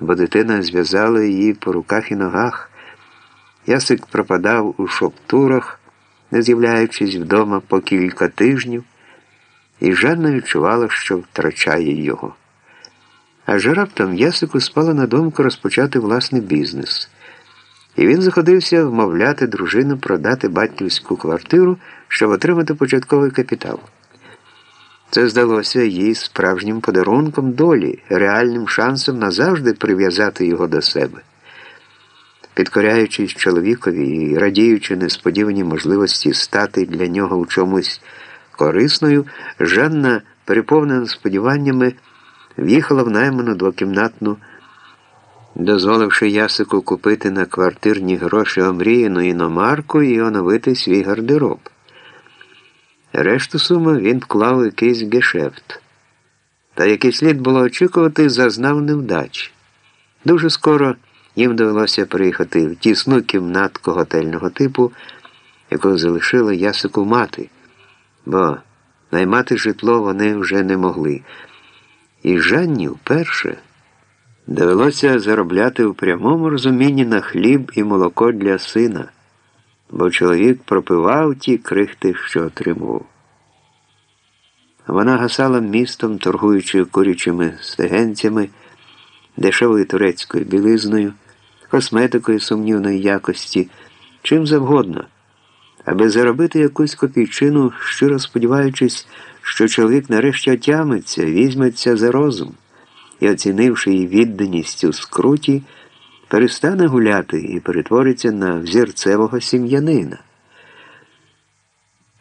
бо дитина зв'язала її по руках і ногах. Ясик пропадав у шоптурах, не з'являючись вдома по кілька тижнів, і Жанна відчувала, що втрачає його. Аж раптом Ясику спала на думку розпочати власний бізнес. І він заходився вмовляти дружину продати батьківську квартиру, щоб отримати початковий капітал. Це здалося їй справжнім подарунком долі, реальним шансом назавжди прив'язати його до себе. Підкоряючись чоловікові і радіючи несподівані можливості стати для нього у чомусь корисною, Жанна, переповнена сподіваннями, в'їхала в найману двокімнатну, дозволивши Ясику купити на квартирні гроші омріяну іномарку і оновити свій гардероб. Решту суми він вклав якийсь гешефт. Та який слід було очікувати, зазнав невдач. Дуже скоро їм довелося приїхати в тісну кімнатку готельного типу, яку залишила Ясику мати, бо наймати житло вони вже не могли. І Жанні вперше довелося заробляти в прямому розумінні на хліб і молоко для сина, бо чоловік пропивав ті крихти, що отримував. Вона гасала містом, торгуючи курячими стегенцями, дешевою турецькою білизною, косметикою сумнівної якості, чим завгодно, аби заробити якусь копійчину, щиро сподіваючись, що чоловік нарешті отямиться, візьметься за розум і, оцінивши її відданість у скруті, перестане гуляти і перетвориться на взірцевого сім'янина.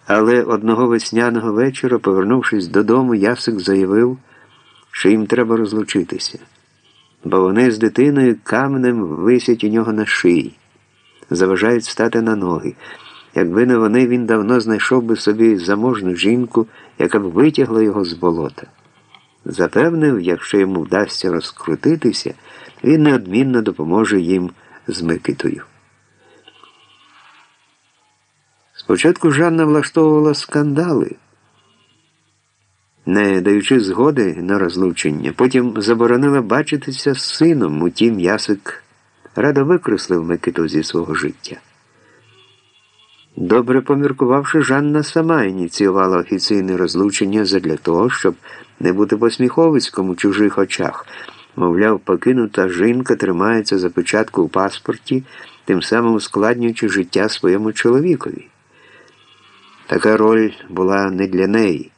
Але одного весняного вечора, повернувшись додому, Ясик заявив, що їм треба розлучитися, бо вони з дитиною каменем висять у нього на шиї, заважають стати на ноги. Якби не вони, він давно знайшов би собі заможну жінку, яка б витягла його з болота. Запевнив, якщо йому вдасться розкрутитися, він неодмінно допоможе їм з Микитою. Спочатку Жанна влаштовувала скандали, не даючи згоди на розлучення, потім заборонила бачитися з сином, утім Ясик радо викреслив Микиту зі свого життя. Добре поміркувавши, Жанна сама ініціювала офіційне розлучення задля того, щоб не бути посміховиськом у чужих очах. Мовляв, покинута жінка тримається за печатку у паспорті, тим самим ускладнюючи життя своєму чоловікові. Така роль була не для неї,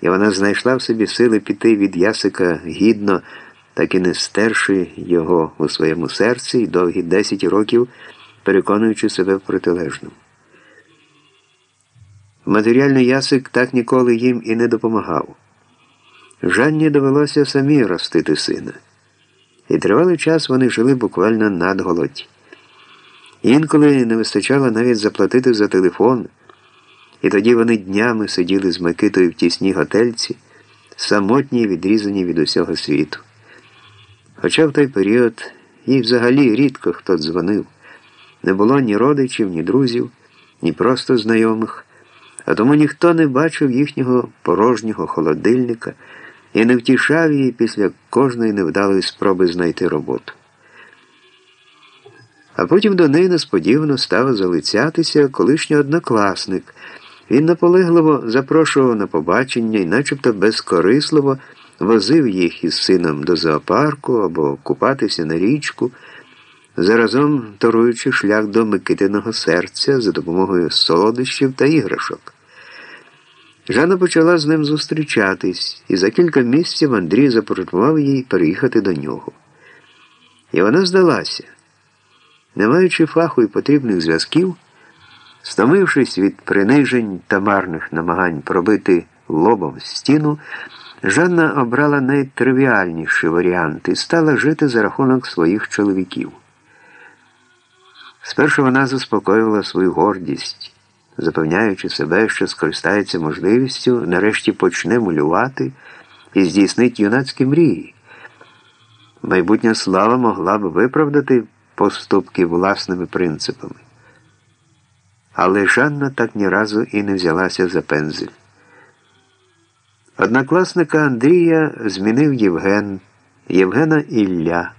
і вона знайшла в собі сили піти від Ясика гідно, так і не стерши його у своєму серці і довгі 10 років переконуючи себе в протилежному. Матеріальний ясик так ніколи їм і не допомагав. Жанні довелося самі ростити сина. І тривалий час вони жили буквально надголодь. Інколи не вистачало навіть заплатити за телефон. І тоді вони днями сиділи з Микитою в тісній готельці, самотні і відрізані від усього світу. Хоча в той період їй взагалі рідко хто дзвонив. Не було ні родичів, ні друзів, ні просто знайомих, а тому ніхто не бачив їхнього порожнього холодильника і не втішав її після кожної невдалої спроби знайти роботу. А потім до неї несподівано став залицятися колишній однокласник. Він наполегливо запрошував на побачення і начебто безкорисливо возив їх із сином до зоопарку або купатися на річку, заразом торуючи шлях до Микитиного серця за допомогою солодощів та іграшок. Жанна почала з ним зустрічатись, і за кілька місяців Андрій запропонував їй переїхати до нього. І вона здалася, не маючи фаху і потрібних зв'язків. Стомившись від принижень та марних намагань пробити лобом стіну, Жанна обрала найтривіальніший варіант і стала жити за рахунок своїх чоловіків. Спершу вона заспокоювала свою гордість, запевняючи себе, що скористається можливістю, нарешті почне малювати і здійснить юнацькі мрії. Майбутня слава могла б виправдати поступки власними принципами. Але Жанна так ні разу і не взялася за пензель. Однокласника Андрія змінив Євген, Євгена Ілля.